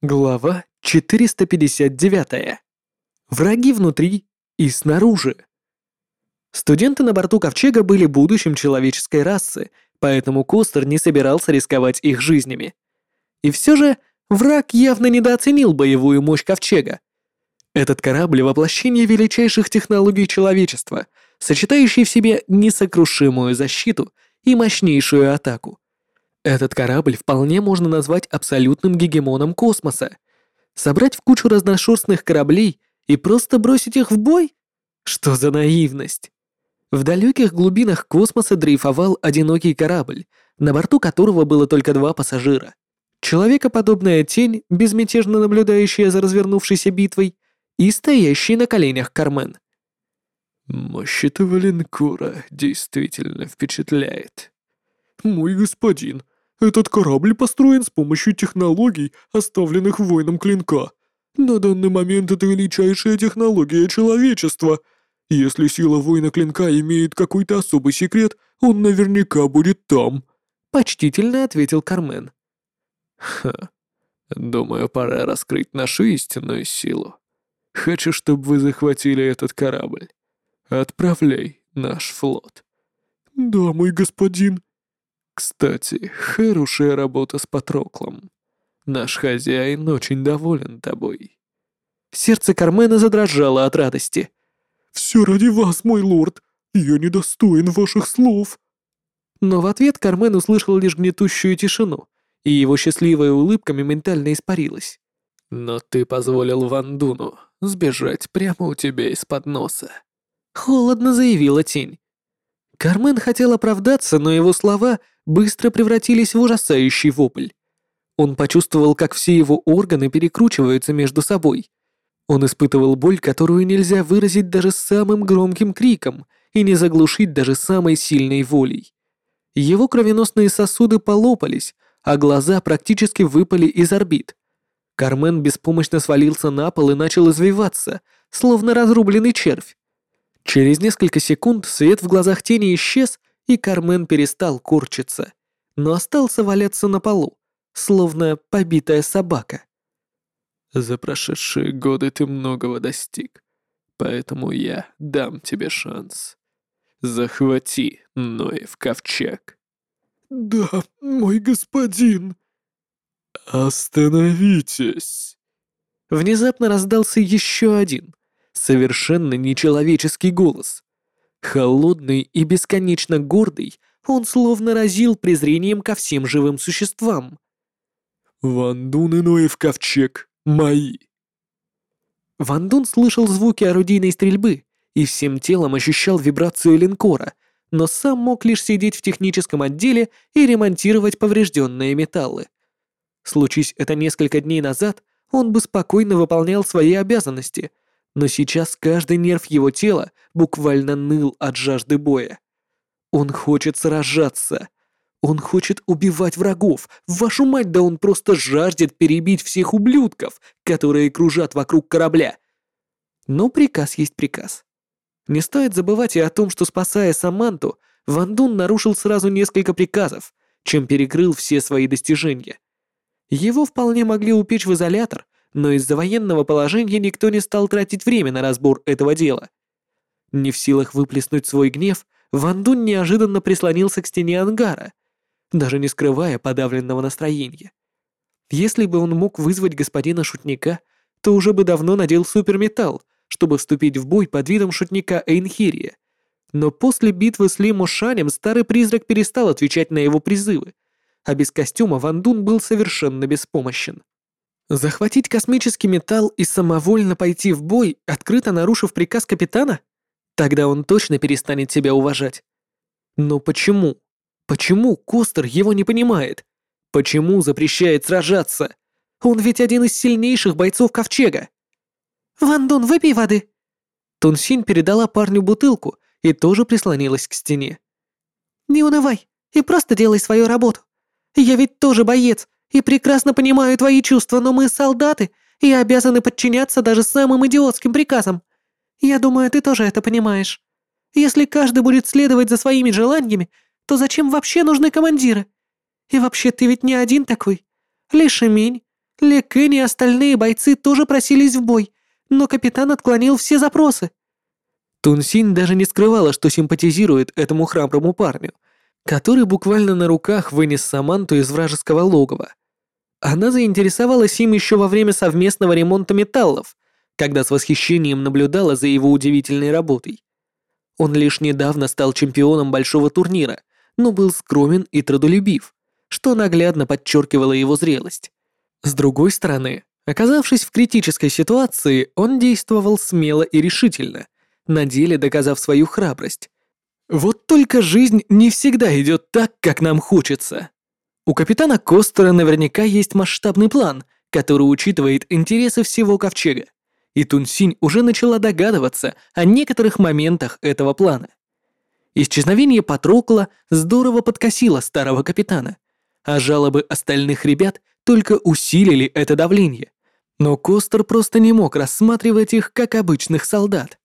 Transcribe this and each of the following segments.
Глава 459. Враги внутри и снаружи. Студенты на борту Ковчега были будущим человеческой расы, поэтому Костер не собирался рисковать их жизнями. И все же враг явно недооценил боевую мощь Ковчега. Этот корабль — воплощение величайших технологий человечества, сочетающий в себе несокрушимую защиту и мощнейшую атаку. Этот корабль вполне можно назвать абсолютным гегемоном космоса. Собрать в кучу разношерстных кораблей и просто бросить их в бой? Что за наивность? В далеких глубинах космоса дрейфовал одинокий корабль, на борту которого было только два пассажира. Человекоподобная тень, безмятежно наблюдающая за развернувшейся битвой, и стоящий на коленях Кармен. «Мощь этого линкора действительно впечатляет», «Мой господин, этот корабль построен с помощью технологий, оставленных воином клинка. На данный момент это величайшая технология человечества. Если сила воина клинка имеет какой-то особый секрет, он наверняка будет там», — почтительно ответил Кармен. «Ха, думаю, пора раскрыть нашу истинную силу. Хочу, чтобы вы захватили этот корабль. Отправляй наш флот». «Да, мой господин», кстати, хорошая работа с Патроклом. Наш хозяин очень доволен тобой. Сердце Кармена задрожало от радости. «Все ради вас, мой лорд! Я недостоин ваших слов!» Но в ответ Кармен услышал лишь гнетущую тишину, и его счастливая улыбка моментально испарилась. «Но ты позволил Вандуну сбежать прямо у тебя из-под носа», — холодно заявила тень. Кармен хотел оправдаться, но его слова быстро превратились в ужасающий вопль. Он почувствовал, как все его органы перекручиваются между собой. Он испытывал боль, которую нельзя выразить даже самым громким криком и не заглушить даже самой сильной волей. Его кровеносные сосуды полопались, а глаза практически выпали из орбит. Кармен беспомощно свалился на пол и начал извиваться, словно разрубленный червь. Через несколько секунд свет в глазах тени исчез, и Кармен перестал корчиться, но остался валяться на полу, словно побитая собака. «За прошедшие годы ты многого достиг, поэтому я дам тебе шанс. Захвати Ноев ковчег». «Да, мой господин». «Остановитесь!» Внезапно раздался еще один, совершенно нечеловеческий голос. Холодный и бесконечно гордый, он словно разил презрением ко всем живым существам. «Вандун и Ноев ковчег мои!» Вандун слышал звуки орудийной стрельбы и всем телом ощущал вибрацию линкора, но сам мог лишь сидеть в техническом отделе и ремонтировать поврежденные металлы. Случись это несколько дней назад, он бы спокойно выполнял свои обязанности, но сейчас каждый нерв его тела буквально ныл от жажды боя. Он хочет сражаться. Он хочет убивать врагов. Вашу мать, да он просто жаждет перебить всех ублюдков, которые кружат вокруг корабля. Но приказ есть приказ. Не стоит забывать и о том, что спасая Саманту, Ван Дун нарушил сразу несколько приказов, чем перекрыл все свои достижения. Его вполне могли упечь в изолятор, но из-за военного положения никто не стал тратить время на разбор этого дела. Не в силах выплеснуть свой гнев, Ван Дун неожиданно прислонился к стене ангара, даже не скрывая подавленного настроения. Если бы он мог вызвать господина шутника, то уже бы давно надел суперметалл, чтобы вступить в бой под видом шутника Эйнхирия. Но после битвы с Ли Мошанем старый призрак перестал отвечать на его призывы, а без костюма Ван Дун был совершенно беспомощен. Захватить космический металл и самовольно пойти в бой, открыто нарушив приказ капитана? Тогда он точно перестанет себя уважать. Но почему? Почему Костер его не понимает? Почему запрещает сражаться? Он ведь один из сильнейших бойцов Ковчега. «Ван Дун, выпей воды!» Тунсинь передала парню бутылку и тоже прислонилась к стене. «Не унывай и просто делай свою работу. Я ведь тоже боец, и прекрасно понимаю твои чувства, но мы солдаты и обязаны подчиняться даже самым идиотским приказам. Я думаю, ты тоже это понимаешь. Если каждый будет следовать за своими желаниями, то зачем вообще нужны командиры? И вообще ты ведь не один такой. Ли Шимень, Ли Кэн и остальные бойцы тоже просились в бой, но капитан отклонил все запросы. Тунсинь даже не скрывала, что симпатизирует этому храброму парню, который буквально на руках вынес Саманту из вражеского логова. Она заинтересовалась им еще во время совместного ремонта металлов, когда с восхищением наблюдала за его удивительной работой. Он лишь недавно стал чемпионом большого турнира, но был скромен и трудолюбив, что наглядно подчеркивало его зрелость. С другой стороны, оказавшись в критической ситуации, он действовал смело и решительно, на деле доказав свою храбрость. Вот только жизнь не всегда идет так, как нам хочется. У капитана Костера наверняка есть масштабный план, который учитывает интересы всего ковчега. И Тунсинь уже начала догадываться о некоторых моментах этого плана. Исчезновение Патрокла здорово подкосило старого капитана, а жалобы остальных ребят только усилили это давление. Но Костер просто не мог рассматривать их как обычных солдат.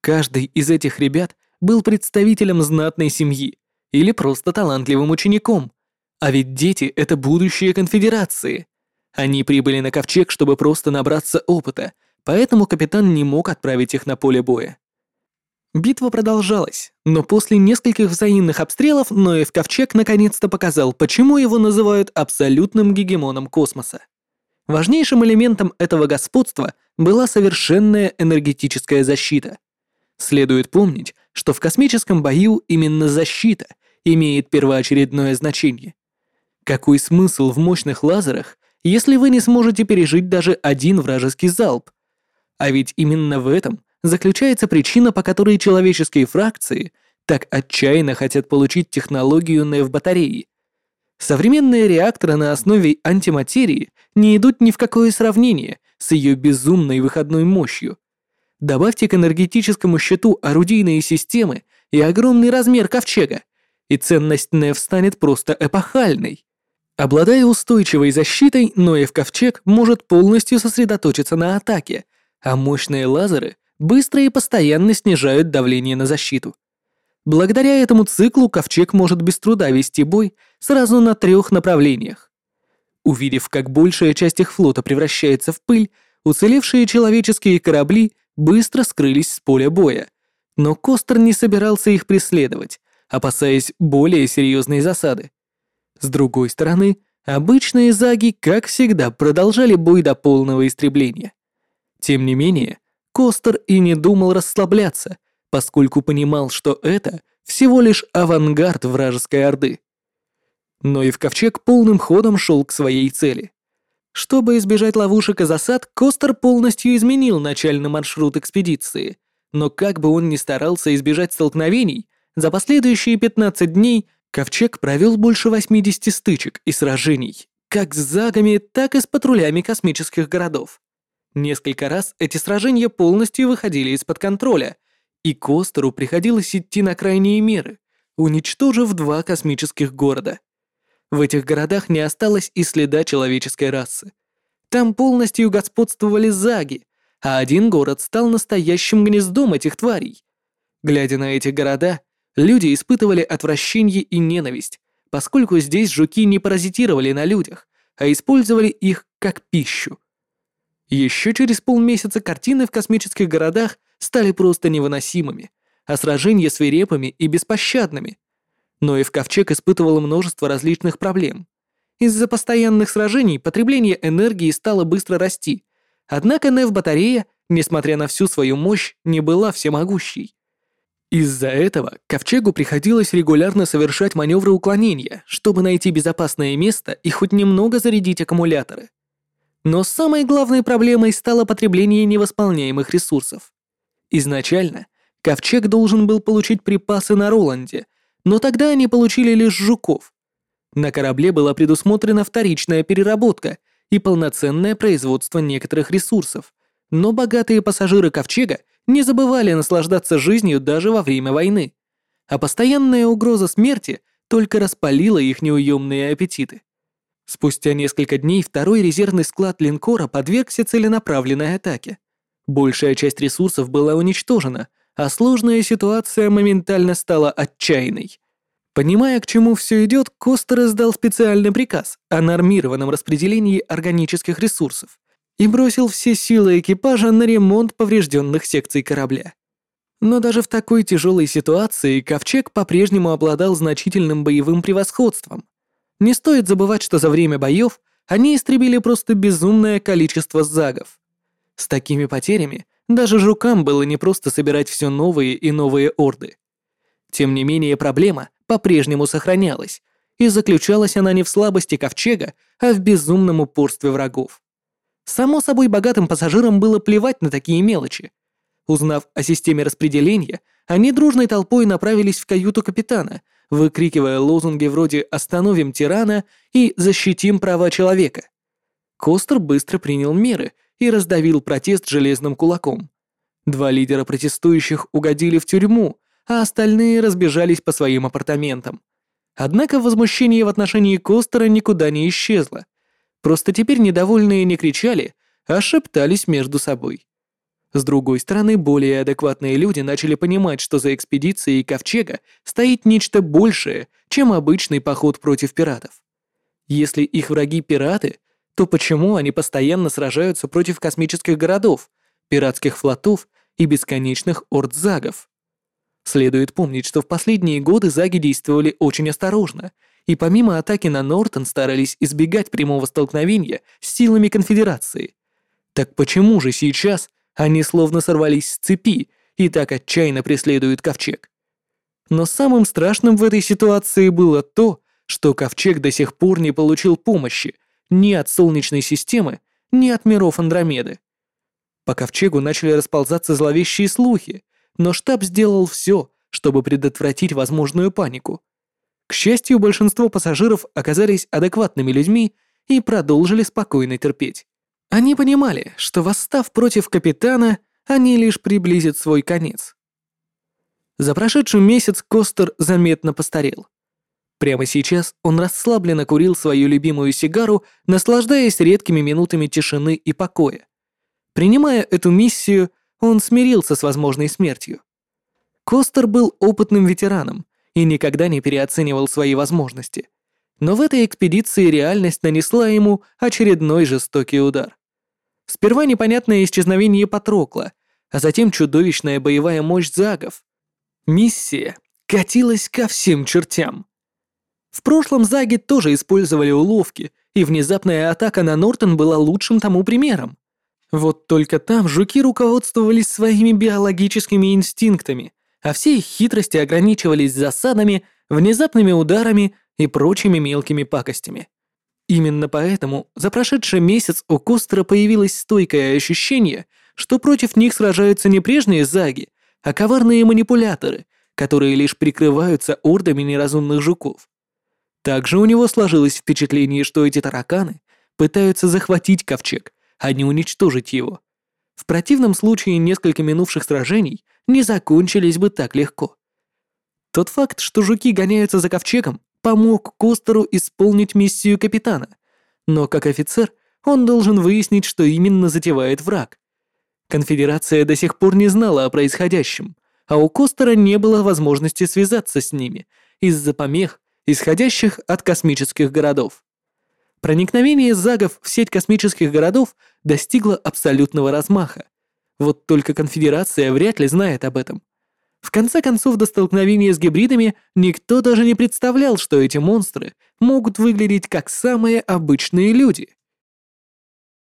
Каждый из этих ребят был представителем знатной семьи или просто талантливым учеником. А ведь дети — это будущее конфедерации. Они прибыли на ковчег, чтобы просто набраться опыта, поэтому капитан не мог отправить их на поле боя. Битва продолжалась, но после нескольких взаимных обстрелов Ноев ковчег наконец-то показал, почему его называют абсолютным гегемоном космоса. Важнейшим элементом этого господства была совершенная энергетическая защита. Следует помнить, что в космическом бою именно защита имеет первоочередное значение. Какой смысл в мощных лазерах, если вы не сможете пережить даже один вражеский залп? А ведь именно в этом заключается причина, по которой человеческие фракции так отчаянно хотят получить технологию НЭВ-батареи. Современные реакторы на основе антиматерии не идут ни в какое сравнение с ее безумной выходной мощью. Добавьте к энергетическому счету орудийные системы и огромный размер ковчега, и ценность НЭВ станет просто эпохальной. Обладая устойчивой защитой, Ноев ковчег может полностью сосредоточиться на атаке, а мощные лазеры быстро и постоянно снижают давление на защиту. Благодаря этому циклу ковчег может без труда вести бой сразу на трех направлениях. Увидев, как большая часть их флота превращается в пыль, уцелевшие человеческие корабли быстро скрылись с поля боя. Но Костер не собирался их преследовать, опасаясь более серьезной засады. С другой стороны, обычные заги, как всегда, продолжали бой до полного истребления. Тем не менее, Костер и не думал расслабляться, поскольку понимал, что это всего лишь авангард вражеской орды. Но и в ковчег полным ходом шел к своей цели. Чтобы избежать ловушек и засад, Костер полностью изменил начальный маршрут экспедиции. Но как бы он ни старался избежать столкновений, за последующие 15 дней Ковчег провел больше 80 стычек и сражений, как с загами, так и с патрулями космических городов. Несколько раз эти сражения полностью выходили из-под контроля, и Костеру приходилось идти на крайние меры, уничтожив два космических города. В этих городах не осталось и следа человеческой расы. Там полностью господствовали заги, а один город стал настоящим гнездом этих тварей. Глядя на эти города, люди испытывали отвращение и ненависть, поскольку здесь жуки не паразитировали на людях, а использовали их как пищу. Еще через полмесяца картины в космических городах стали просто невыносимыми, а сражения свирепыми и беспощадными. Но и в Ковчег испытывал множество различных проблем. Из-за постоянных сражений потребление энергии стало быстро расти, однако НЭВ-батарея, несмотря на всю свою мощь, не была всемогущей. Из-за этого Ковчегу приходилось регулярно совершать маневры уклонения, чтобы найти безопасное место и хоть немного зарядить аккумуляторы. Но самой главной проблемой стало потребление невосполняемых ресурсов. Изначально Ковчег должен был получить припасы на Роланде, но тогда они получили лишь жуков. На корабле была предусмотрена вторичная переработка и полноценное производство некоторых ресурсов, но богатые пассажиры Ковчега не забывали наслаждаться жизнью даже во время войны, а постоянная угроза смерти только распалила их неуемные аппетиты. Спустя несколько дней второй резервный склад линкора подвергся целенаправленной атаке. Большая часть ресурсов была уничтожена, а сложная ситуация моментально стала отчаянной. Понимая, к чему все идет, Костер издал специальный приказ о нормированном распределении органических ресурсов и бросил все силы экипажа на ремонт поврежденных секций корабля. Но даже в такой тяжелой ситуации Ковчег по-прежнему обладал значительным боевым превосходством. Не стоит забывать, что за время боев они истребили просто безумное количество загов. С такими потерями даже жукам было непросто собирать все новые и новые орды. Тем не менее, проблема по-прежнему сохранялась, и заключалась она не в слабости ковчега, а в безумном упорстве врагов. Само собой, богатым пассажирам было плевать на такие мелочи. Узнав о системе распределения, они дружной толпой направились в каюту капитана, выкрикивая лозунги вроде «Остановим тирана» и «Защитим права человека». Костер быстро принял меры и раздавил протест железным кулаком. Два лидера протестующих угодили в тюрьму, а остальные разбежались по своим апартаментам. Однако возмущение в отношении Костера никуда не исчезло. Просто теперь недовольные не кричали, а шептались между собой. С другой стороны, более адекватные люди начали понимать, что за экспедицией Ковчега стоит нечто большее, чем обычный поход против пиратов. Если их враги пираты, то почему они постоянно сражаются против космических городов, пиратских флотов и бесконечных орд загов? Следует помнить, что в последние годы заги действовали очень осторожно, и помимо атаки на Нортон старались избегать прямого столкновения с силами Конфедерации. Так почему же сейчас они словно сорвались с цепи и так отчаянно преследуют Ковчег? Но самым страшным в этой ситуации было то, что Ковчег до сих пор не получил помощи ни от Солнечной системы, ни от миров Андромеды. По Ковчегу начали расползаться зловещие слухи, но штаб сделал все, чтобы предотвратить возможную панику. К счастью, большинство пассажиров оказались адекватными людьми и продолжили спокойно терпеть. Они понимали, что восстав против капитана, они лишь приблизят свой конец. За прошедший месяц Костер заметно постарел. Прямо сейчас он расслабленно курил свою любимую сигару, наслаждаясь редкими минутами тишины и покоя. Принимая эту миссию, он смирился с возможной смертью. Костер был опытным ветераном и никогда не переоценивал свои возможности. Но в этой экспедиции реальность нанесла ему очередной жестокий удар. Сперва непонятное исчезновение Патрокла, а затем чудовищная боевая мощь Загов. Миссия катилась ко всем чертям. В прошлом Заги тоже использовали уловки, и внезапная атака на Нортон была лучшим тому примером. Вот только там жуки руководствовались своими биологическими инстинктами, а все их хитрости ограничивались засадами, внезапными ударами и прочими мелкими пакостями. Именно поэтому за прошедший месяц у Костера появилось стойкое ощущение, что против них сражаются не прежние заги, а коварные манипуляторы, которые лишь прикрываются ордами неразумных жуков. Также у него сложилось впечатление, что эти тараканы пытаются захватить ковчег, а не уничтожить его. В противном случае несколько минувших сражений не закончились бы так легко. Тот факт, что жуки гоняются за ковчегом, помог Костеру исполнить миссию капитана, но как офицер он должен выяснить, что именно затевает враг. Конфедерация до сих пор не знала о происходящем, а у Костера не было возможности связаться с ними из-за помех, исходящих от космических городов. Проникновение загов в сеть космических городов достигло абсолютного размаха. Вот только Конфедерация вряд ли знает об этом. В конце концов, до столкновения с гибридами никто даже не представлял, что эти монстры могут выглядеть как самые обычные люди.